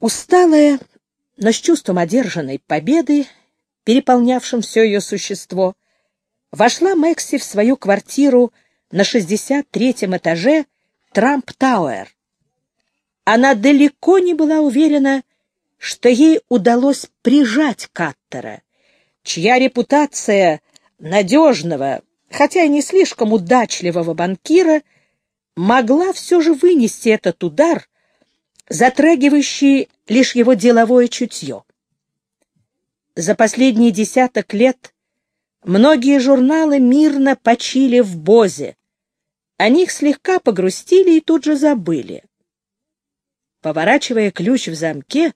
Усталая, но с чувством одержанной победы, переполнявшим все ее существо, вошла Мэкси в свою квартиру на 63-м этаже Трамп-Тауэр. Она далеко не была уверена, что ей удалось прижать Каттера, чья репутация надежного, хотя и не слишком удачливого банкира, могла все же вынести этот удар, затрагивающий лишь его деловое чутье. За последние десяток лет многие журналы мирно почили в Бозе. О них слегка погрустили и тут же забыли. Поворачивая ключ в замке,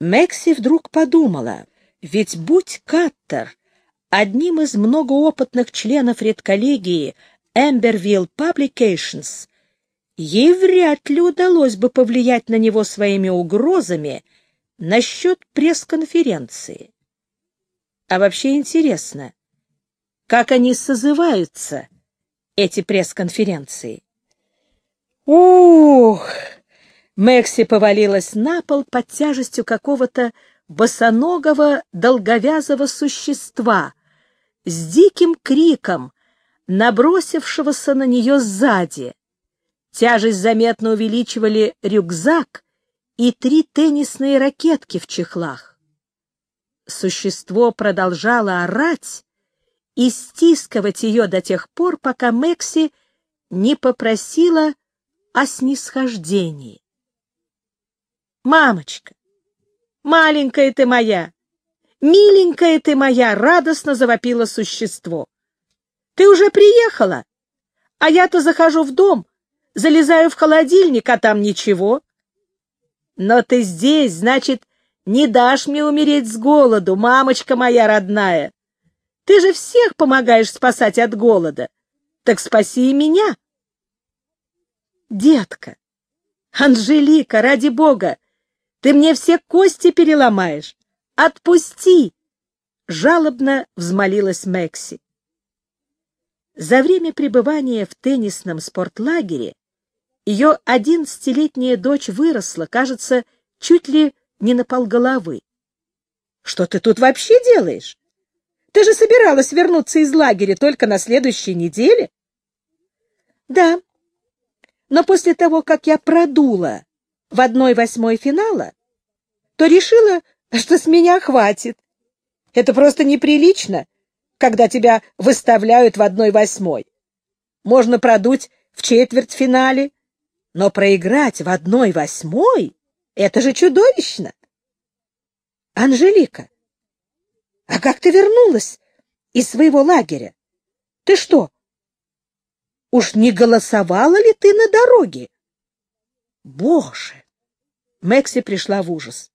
Мекси вдруг подумала, ведь будь Каттер одним из многоопытных членов редколлегии Emberville Publications, ей вряд ли удалось бы повлиять на него своими угрозами насчет пресс-конференции. А вообще интересно, как они созываются, эти пресс-конференции? Ух! Мэкси повалилась на пол под тяжестью какого-то босоногого долговязого существа с диким криком, набросившегося на нее сзади. Тяжесть заметно увеличивали рюкзак и три теннисные ракетки в чехлах. Существо продолжало орать и стискивать ее до тех пор, пока Мэкси не попросила о снисхождении. «Мамочка, маленькая ты моя, миленькая ты моя!» — радостно завопило существо. «Ты уже приехала? А я-то захожу в дом, залезаю в холодильник, а там ничего. Но ты здесь, значит, не дашь мне умереть с голоду, мамочка моя родная. Ты же всех помогаешь спасать от голода. Так спаси и меня. Детка, Анжелика, ради бога, ты мне все кости переломаешь. Отпусти! Жалобно взмолилась Мэкси. За время пребывания в теннисном спортлагере ее одиннадцатилетняя дочь выросла, кажется, чуть ли не на полголовы. Что ты тут вообще делаешь? Ты же собиралась вернуться из лагеря только на следующей неделе? Да. Но после того, как я продула в одной восьмой финала, то решила, что с меня хватит. Это просто неприлично, когда тебя выставляют в одной восьмой. Можно продуть в четвертьфинале, но проиграть в одной восьмой — это же чудовищно! Анжелика, а как ты вернулась из своего лагеря? Ты что, уж не голосовала ли ты на дороге? Боже! Мэкси пришла в ужас.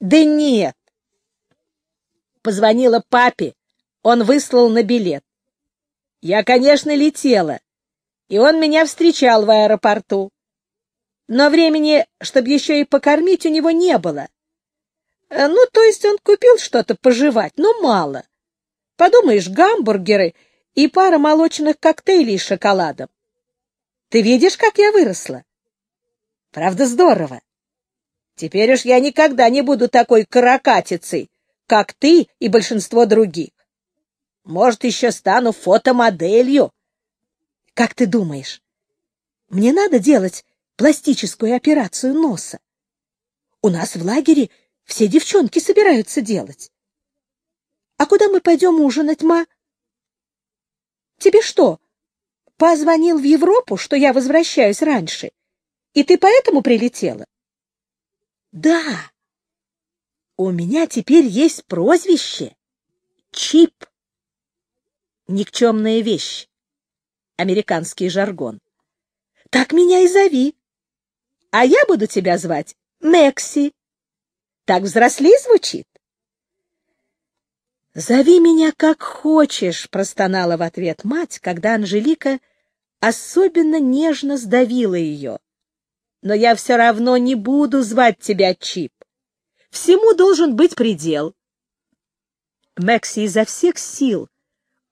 Да нет! Позвонила папе, он выслал на билет. Я, конечно, летела, и он меня встречал в аэропорту. Но времени, чтобы еще и покормить, у него не было. Э, ну, то есть он купил что-то пожевать, но мало. Подумаешь, гамбургеры и пара молочных коктейлей с шоколадом. Ты видишь, как я выросла? Правда, здорово. Теперь уж я никогда не буду такой каракатицей, как ты и большинство других. Может, еще стану фотомоделью. Как ты думаешь, мне надо делать пластическую операцию носа? У нас в лагере все девчонки собираются делать. А куда мы пойдем ужинать, ма? Тебе что, позвонил в Европу, что я возвращаюсь раньше, и ты поэтому прилетела? Да. У меня теперь есть прозвище. Чип. Никчемная вещь американский жаргон. Так меня и зови. А я буду тебя звать Мекси. Так взрослей звучит? «Зови меня как хочешь», — простонала в ответ мать, когда Анжелика особенно нежно сдавила ее. «Но я все равно не буду звать тебя Чип. Всему должен быть предел». Мэкси изо всех сил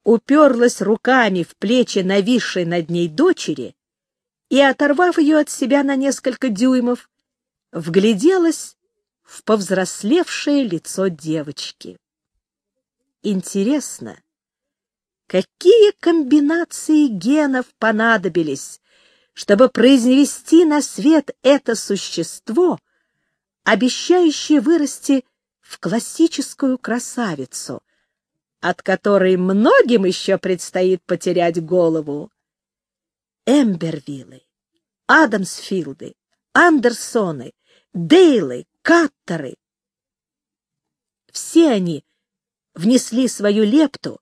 уперлась руками в плечи нависшей над ней дочери и, оторвав ее от себя на несколько дюймов, вгляделась в повзрослевшее лицо девочки. Интересно, какие комбинации генов понадобились, чтобы произвести на свет это существо, обещающее вырасти в классическую красавицу, от которой многим еще предстоит потерять голову. Эмбервиллы, Адамсфилды, Андерсоны, Дейлы, Каттеры. Все они внесли свою лепту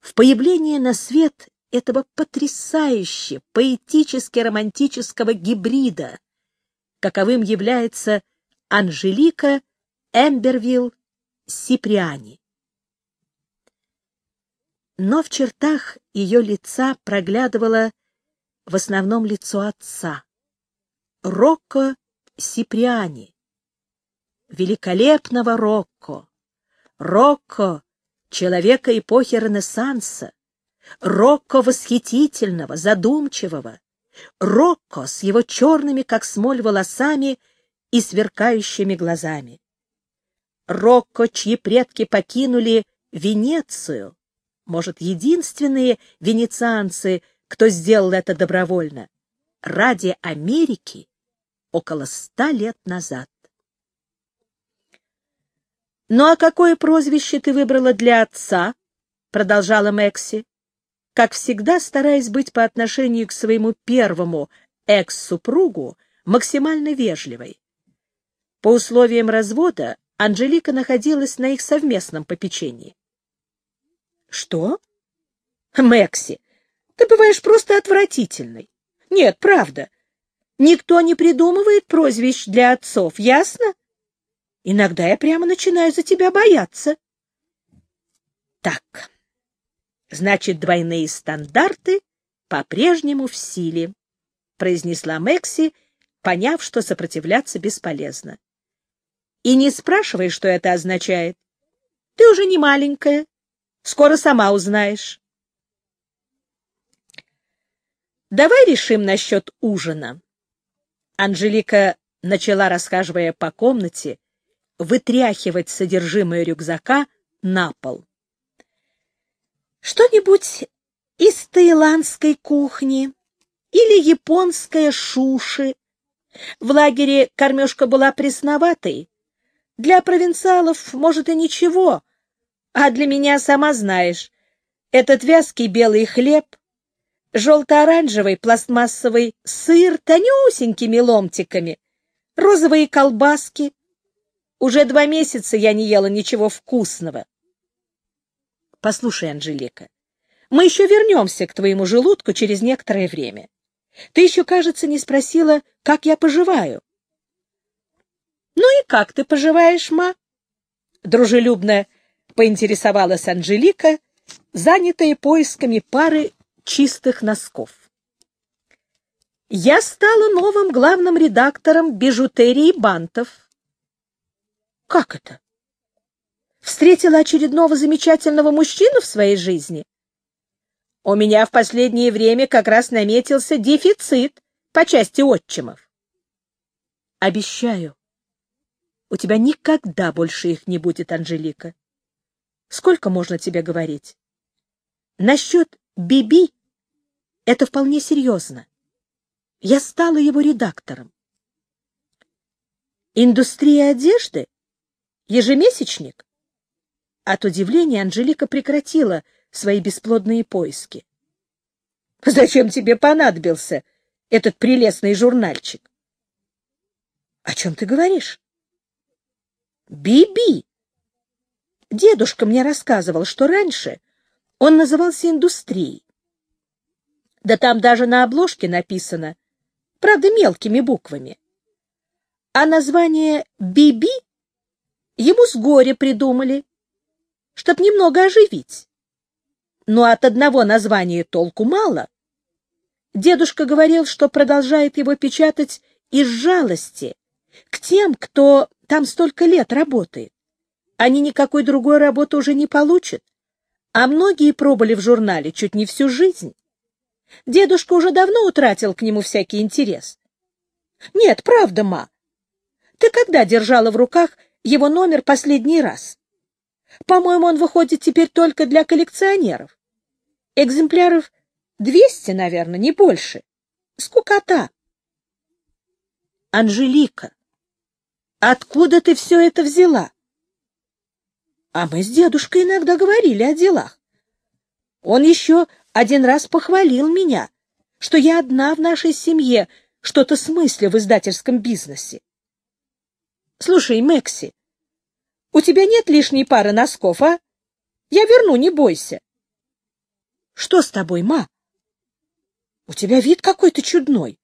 в появление на свет этого потрясающе поэтически-романтического гибрида, каковым является Анжелика Эмбервилл Сиприани. Но в чертах ее лица проглядывало в основном лицо отца, Рокко Сиприани, великолепного Рокко, Рокко, человека эпохи Ренессанса, Рокко восхитительного, задумчивого, Рокко с его черными, как смоль, волосами и сверкающими глазами. Рокко, чьи предки покинули Венецию, может, единственные венецианцы, кто сделал это добровольно, ради Америки около ста лет назад. «Ну а какое прозвище ты выбрала для отца?» — продолжала Мэкси, как всегда стараясь быть по отношению к своему первому экс-супругу максимально вежливой. По условиям развода Анжелика находилась на их совместном попечении. «Что? Мэкси, ты бываешь просто отвратительной. Нет, правда. Никто не придумывает прозвищ для отцов, ясно?» Иногда я прямо начинаю за тебя бояться. Так, значит, двойные стандарты по-прежнему в силе, произнесла Мэкси, поняв, что сопротивляться бесполезно. И не спрашивай, что это означает. Ты уже не маленькая, скоро сама узнаешь. Давай решим насчет ужина. Анжелика начала, расхаживая по комнате, вытряхивать содержимое рюкзака на пол. Что-нибудь из таиландской кухни или японская шуши. В лагере кормежка была пресноватой. Для провинциалов, может, и ничего, а для меня, сама знаешь, этот вязкий белый хлеб, желто-оранжевый пластмассовый сыр тонюсенькими ломтиками, розовые колбаски, уже два месяца я не ела ничего вкусного. Послушай, Анжелика, мы еще вернемся к твоему желудку через некоторое время. Ты еще, кажется, не спросила, как я поживаю. Ну и как ты поживаешь, ма? Дружелюбно поинтересовалась Анжелика, занятая поисками пары чистых носков. Я стала новым главным редактором бижутерии бантов. Как это? Встретила очередного замечательного мужчину в своей жизни? У меня в последнее время как раз наметился дефицит по части отчимов. Обещаю, у тебя никогда больше их не будет, Анжелика. Сколько можно тебе говорить? Насчет Биби это вполне серьезно. Я стала его редактором. Индустрия одежды Ежемесячник? От удивления Анжелика прекратила свои бесплодные поиски. — Зачем тебе понадобился этот прелестный журнальчик? — О чем ты говоришь? — Би-би. Дедушка мне рассказывал, что раньше он назывался индустрией. Да там даже на обложке написано, правда, мелкими буквами. А название «Биби» Ему с горя придумали, чтоб немного оживить. Но от одного названия толку мало. Дедушка говорил, что продолжает его печатать из жалости к тем, кто там столько лет работает. Они никакой другой работы уже не получат, а многие пробыли в журнале чуть не всю жизнь. Дедушка уже давно утратил к нему всякий интерес. Нет, правда, ма, Ты когда держала в руках его номер последний раз? По-моему, он выходит теперь только для коллекционеров. Экземпляров двести, наверное, не больше. Скукота. Анжелика, откуда ты все это взяла? А мы с дедушкой иногда говорили о делах. Он еще один раз похвалил меня, что я одна в нашей семье что-то смысле в издательском бизнесе. Слушай, Мэкси, у тебя нет лишней пары носков, а? Я верну, не бойся. Что с тобой, ма? У тебя вид какой-то чудной.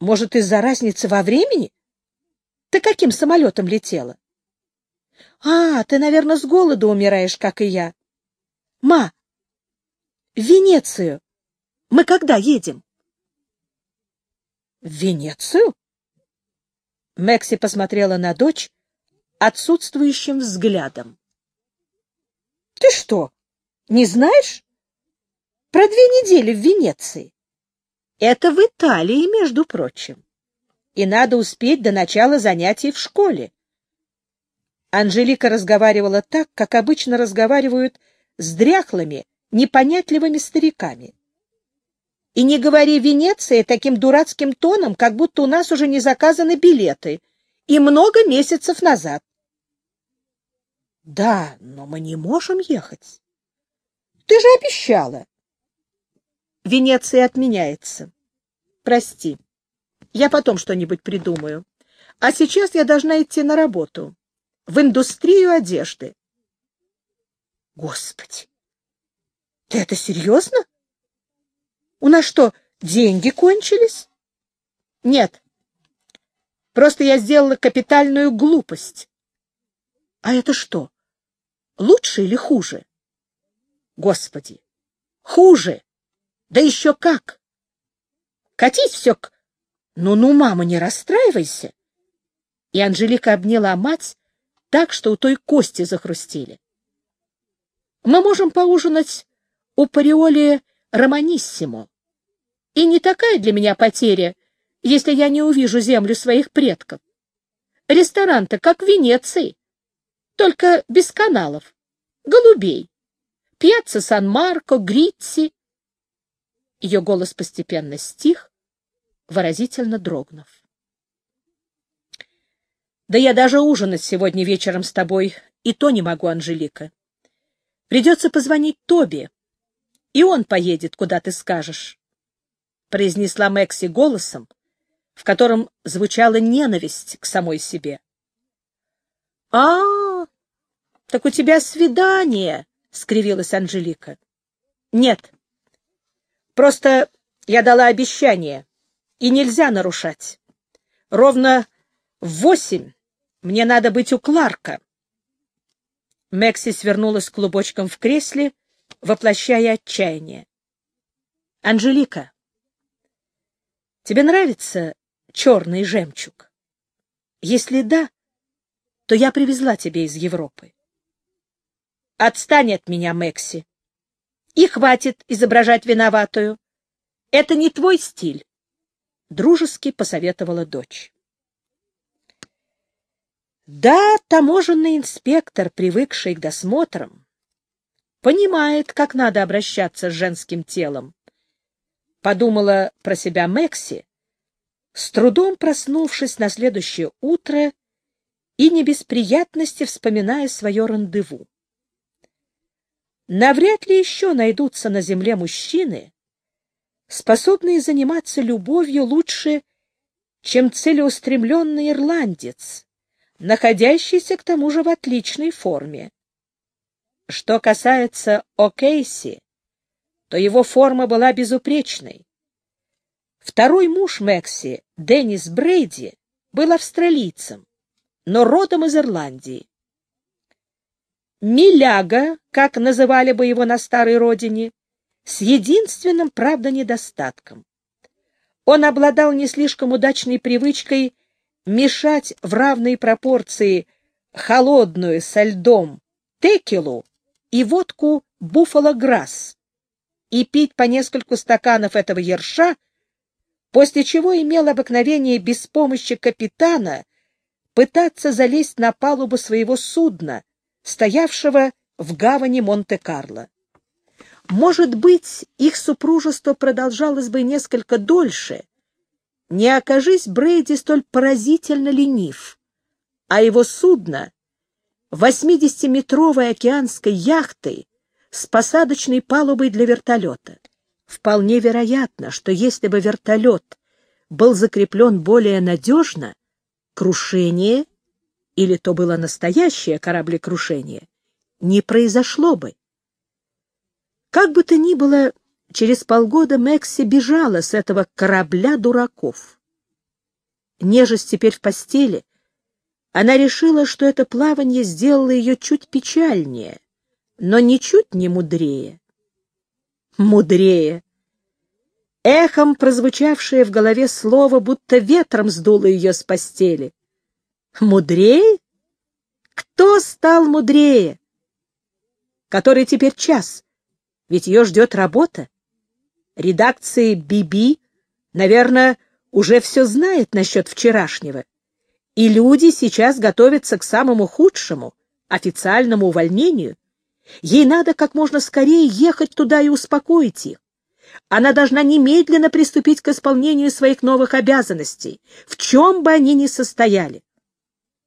Может, из-за разницы во времени? Ты каким самолетом летела? А, ты, наверное, с голоду умираешь, как и я. Ма, в Венецию мы когда едем? В Венецию? Мэкси посмотрела на дочь отсутствующим взглядом. — Ты что, не знаешь? Про две недели в Венеции. Это в Италии, между прочим. И надо успеть до начала занятий в школе. Анжелика разговаривала так, как обычно разговаривают с дряхлыми, непонятливыми стариками. И не говори Венеция таким дурацким тоном, как будто у нас уже не заказаны билеты, и много месяцев назад. Да, но мы не можем ехать. Ты же обещала. Венеция отменяется. Прости. Я потом что-нибудь придумаю. А сейчас я должна идти на работу. В индустрию одежды. Господи! Ты это серьезно? У нас что, деньги кончились? Нет. Просто я сделала капитальную глупость. А это что? Лучше или хуже? Господи, хуже! Да еще как! Катись все к... Ну-ну, мама, не расстраивайся. И Анжелика обняла мать так, что у той кости захрустили. Мы можем поужинать у Париоли Романиссимо. И не такая для меня потеря, если я не увижу землю своих предков. Ресторан-то как в Венеции, только без каналов, голубей. Пьяцца Сан-Марко, Гритси. Ее голос постепенно стих, выразительно дрогнув. Да я даже ужинать сегодня вечером с тобой и то не могу, Анжелика. Придется позвонить Тоби, и он поедет, куда ты скажешь произнесла Мэкси голосом, в котором звучала ненависть к самой себе. — А, так у тебя свидание, — скривилась Анжелика. — Нет, просто я дала обещание, и нельзя нарушать. Ровно в восемь мне надо быть у Кларка. Мэкси свернулась клубочком в кресле, воплощая отчаяние. — Анжелика, Тебе нравится черный жемчуг? Если да, то я привезла тебе из Европы. Отстань от меня, Мэкси. И хватит изображать виноватую. Это не твой стиль, — дружески посоветовала дочь. Да, таможенный инспектор, привыкший к досмотрам, понимает, как надо обращаться с женским телом, подумала про себя Мэкси, с трудом проснувшись на следующее утро и не без приятности вспоминая свое рандеву. Навряд ли еще найдутся на земле мужчины, способные заниматься любовью лучше, чем целеустремленный ирландец, находящийся к тому же в отличной форме. Что касается О'Кейси, то его форма была безупречной. Второй муж Мэкси, Деннис Брейди, был австралийцем, но родом из Ирландии. Миляга, как называли бы его на старой родине, с единственным, правда, недостатком. Он обладал не слишком удачной привычкой мешать в равной пропорции холодную со льдом текилу и водку буффало грасс, и пить по нескольку стаканов этого ерша, после чего имел обыкновение без помощи капитана пытаться залезть на палубу своего судна, стоявшего в гавани Монте-Карло. Может быть, их супружество продолжалось бы несколько дольше, не окажись Брейди столь поразительно ленив, а его судно, 80-метровой океанской яхтой с посадочной палубой для вертолета. Вполне вероятно, что если бы вертолет был закреплен более надежно, крушение, или то было настоящее кораблекрушение, не произошло бы. Как бы то ни было, через полгода Мэкси бежала с этого корабля дураков. Нежесть теперь в постели, она решила, что это плавание сделало ее чуть печальнее, но ничуть не мудрее. Мудрее. Эхом прозвучавшее в голове слово, будто ветром сдуло ее с постели. Мудрее? Кто стал мудрее? Который теперь час? Ведь ее ждет работа. Редакция «Биби», наверное, уже все знает насчет вчерашнего. И люди сейчас готовятся к самому худшему, официальному увольнению. Ей надо как можно скорее ехать туда и успокоить их. Она должна немедленно приступить к исполнению своих новых обязанностей, в чем бы они ни состояли.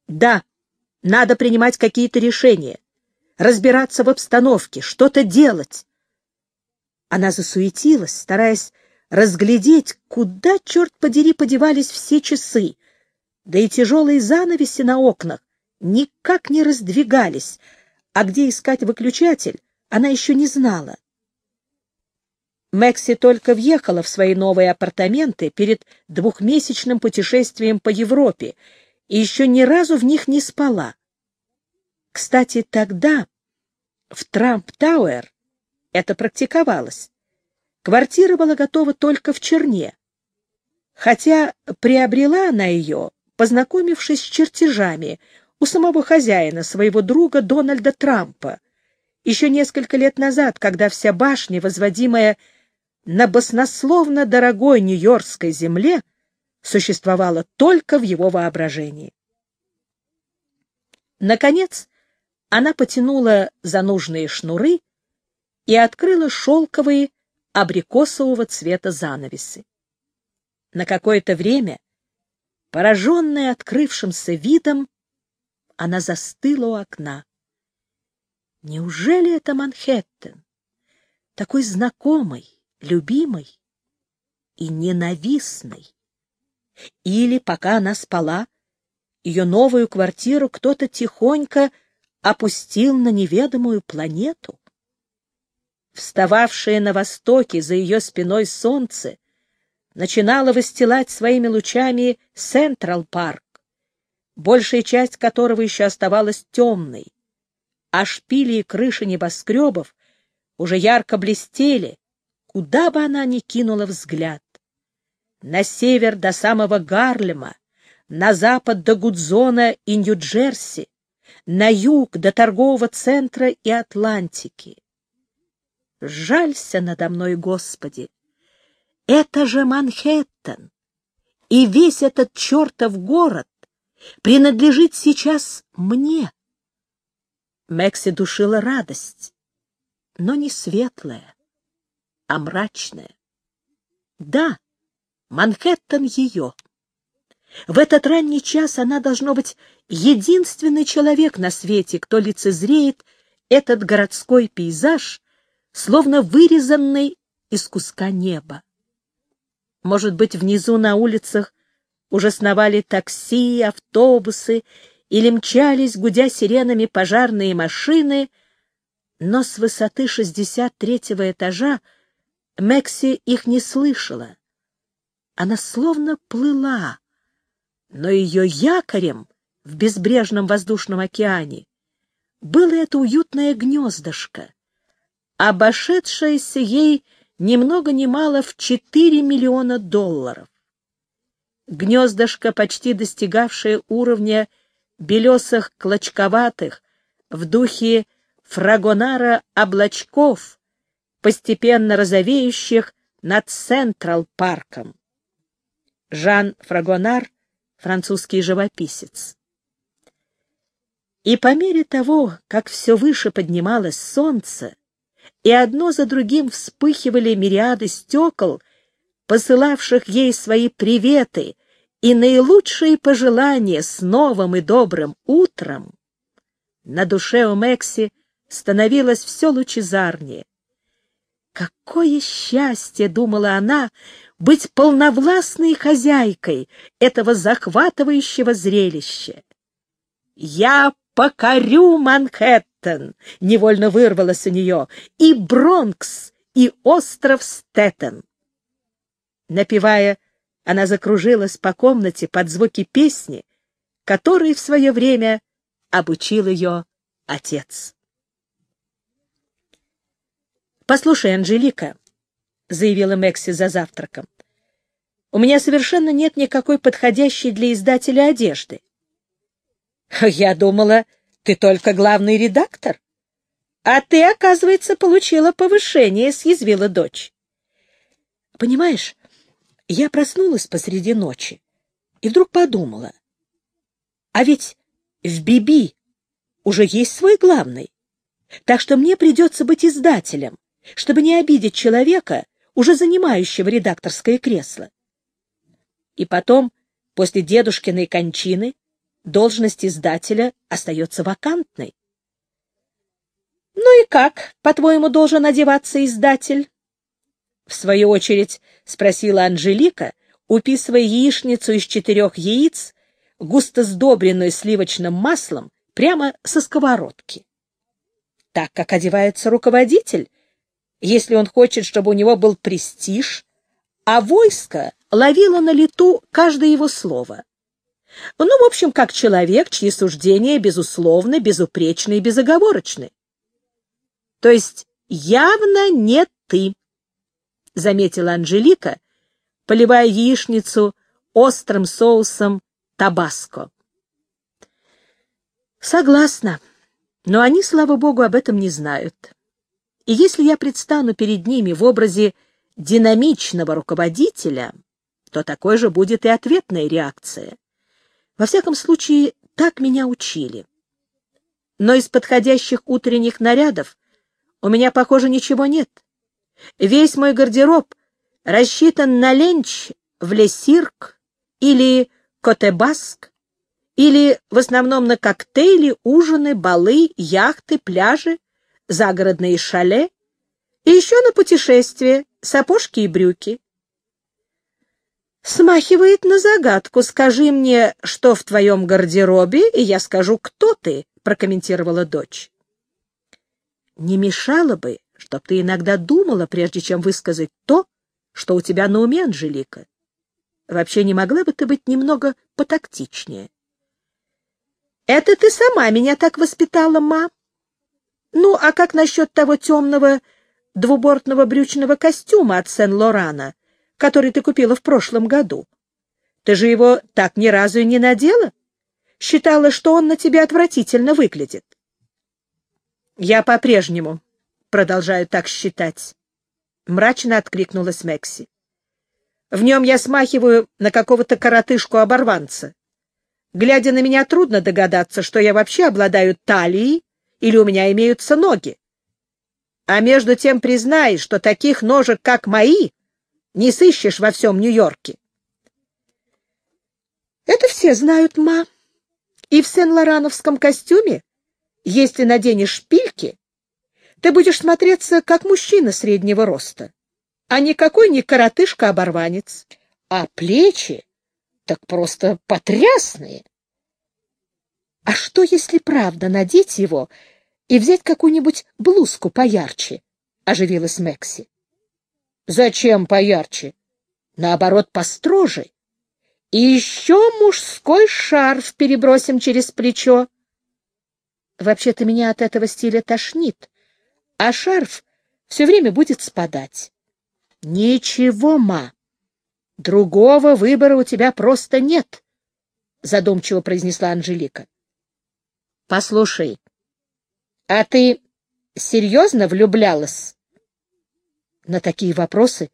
Да, надо принимать какие-то решения, разбираться в обстановке, что-то делать. Она засуетилась, стараясь разглядеть, куда, черт подери, подевались все часы, да и тяжелые занавеси на окнах никак не раздвигались, а где искать выключатель, она еще не знала. Мэкси только въехала в свои новые апартаменты перед двухмесячным путешествием по Европе и еще ни разу в них не спала. Кстати, тогда в Трамп-Тауэр это практиковалось. Квартира была готова только в Черне, хотя приобрела она ее, познакомившись с чертежами у самого хозяина, своего друга Дональда Трампа, еще несколько лет назад, когда вся башня, возводимая на баснословно дорогой нью-йоркской земле, существовала только в его воображении. Наконец, она потянула за нужные шнуры и открыла шелковые абрикосового цвета занавесы. На какое-то время, пораженная открывшимся видом, она застыла у окна. Неужели это Манхэттен? Такой знакомый, любимый и ненавистный. Или, пока она спала, ее новую квартиру кто-то тихонько опустил на неведомую планету? Встававшее на востоке за ее спиной солнце начинало выстилать своими лучами Централ-парк, большая часть которого еще оставалась темной, а шпили и крыши небоскребов уже ярко блестели, куда бы она ни кинула взгляд. На север до самого Гарлема, на запад до Гудзона и Нью-Джерси, на юг до торгового центра и Атлантики. Жалься надо мной, Господи! Это же Манхэттен! И весь этот чертов город принадлежит сейчас мне. Мэкси душила радость, но не светлая, а мрачная. Да, Манхэттен ее. В этот ранний час она должно быть единственный человек на свете, кто лицезреет этот городской пейзаж словно вырезанный из куска неба. Может быть, внизу на улицах уже сновали такси, автобусы или мчались, гудя сиренами, пожарные машины, но с высоты 63-го этажа Мекси их не слышала. Она словно плыла, но ее якорем в безбрежном воздушном океане было это уютное гнездышко, обошедшаяся ей ни много ни мало в 4 миллиона долларов. Гнездышко, почти достигавшее уровня белесых клочковатых в духе фрагонара облачков, постепенно розовеющих над Централ-парком. Жан Фрагонар, французский живописец. И по мере того, как все выше поднималось солнце, и одно за другим вспыхивали мириады стекол, посылавших ей свои приветы и наилучшие пожелания с новым и добрым утром, на душе у Мекси становилось все лучезарнее. Какое счастье, думала она, быть полновластной хозяйкой этого захватывающего зрелища. «Я покорю Манхэттен!» — невольно вырвалось у нее, и Бронкс, и остров Стэттен. Напевая, она закружилась по комнате под звуки песни, которой в свое время обучил ее отец. «Послушай, Анжелика», — заявила Мэкси за завтраком, — «у меня совершенно нет никакой подходящей для издателя одежды. Я думала, ты только главный редактор. А ты, оказывается, получила повышение, съязвила дочь. Понимаешь, я проснулась посреди ночи и вдруг подумала, а ведь в Биби уже есть свой главный, так что мне придется быть издателем, чтобы не обидеть человека, уже занимающего редакторское кресло. И потом, после дедушкиной кончины, должность издателя остается вакантной. «Ну и как, по-твоему, должен одеваться издатель?» В свою очередь спросила Анжелика, уписывая яичницу из четырех яиц, густо сдобренную сливочным маслом, прямо со сковородки. Так как одевается руководитель, если он хочет, чтобы у него был престиж, а войско ловило на лету каждое его слово. Ну, в общем, как человек, чьи суждения, безусловно, безупречны и безоговорочны. То есть явно не ты, — заметила Анжелика, поливая яичницу острым соусом табаско. Согласна, но они, слава богу, об этом не знают. И если я предстану перед ними в образе динамичного руководителя, то такой же будет и ответная реакция. Во всяком случае, так меня учили. Но из подходящих утренних нарядов у меня, похоже, ничего нет. Весь мой гардероб рассчитан на ленч в Лесирк или Котебаск, или в основном на коктейли, ужины, балы, яхты, пляжи, загородные шале и еще на путешествия, сапожки и брюки. Смахивает на загадку. Скажи мне, что в твоем гардеробе, и я скажу, кто ты, прокомментировала дочь. Не мешало бы, чтоб ты иногда думала, прежде чем высказать то, что у тебя на уме, Анжелика. Вообще не могла бы ты быть немного потактичнее? Это ты сама меня так воспитала, ма. Ну, а как насчет того темного двубортного брючного костюма от Сен-Лорана, который ты купила в прошлом году? Ты же его так ни разу и не надела? Считала, что он на тебе отвратительно выглядит. Я по-прежнему продолжаю так считать. Мрачно откликнулась Мекси. В нем я смахиваю на какого-то коротышку-оборванца. Глядя на меня, трудно догадаться, что я вообще обладаю талией или у меня имеются ноги. А между тем признай, что таких ножек, как мои, не сыщешь во всем Нью-Йорке. Это все знают, ма. И в Сен-Лорановском костюме, если наденешь шпильки, ты будешь смотреться как мужчина среднего роста, а никакой не коротышка-оборванец. А плечи так просто потрясные. А что, если правда надеть его и взять какую-нибудь блузку поярче? — оживилась Мекси. — Зачем поярче? Наоборот, построже. И еще мужской шарф перебросим через плечо. Вообще-то меня от этого стиля тошнит, а шарф все время будет спадать. Ничего, ма. Другого выбора у тебя просто нет, задумчиво произнесла Анжелика. Послушай, а ты серьезно влюблялась? На такие вопросы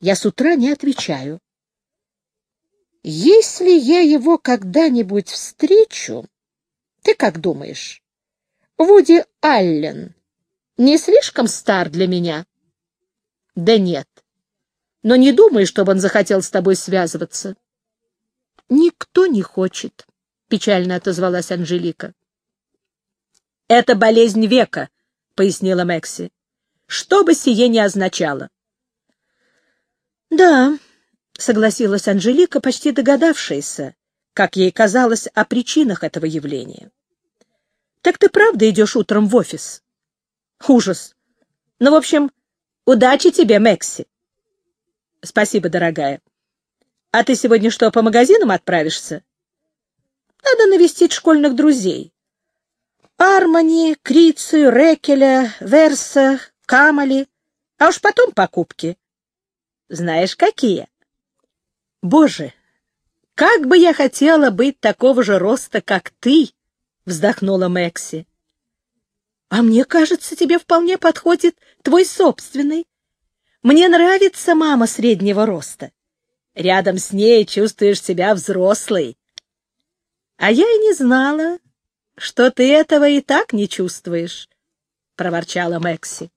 я с утра не отвечаю. Если я его когда-нибудь встречу, Ты как думаешь, Вуди Аллен не слишком стар для меня? Да нет. Но не думай, чтобы он захотел с тобой связываться. Никто не хочет, — печально отозвалась Анжелика. Это болезнь века, — пояснила Мэкси. Что бы сие ни означало. Да, — согласилась Анжелика, почти догадавшаяся, как ей казалось о причинах этого явления. Так ты правда идешь утром в офис? Ужас. Ну, в общем, удачи тебе, Мэкси. Спасибо, дорогая. А ты сегодня что, по магазинам отправишься? Надо навестить школьных друзей. Армани, Крицию, Рекеля, Верса, Камали, а уж потом покупки. Знаешь, какие? Боже, как бы я хотела быть такого же роста, как ты, вздохнула Мэкси. А мне кажется, тебе вполне подходит твой собственный. Мне нравится мама среднего роста. Рядом с ней чувствуешь себя взрослой. А я и не знала, что ты этого и так не чувствуешь, — проворчала Мэкси.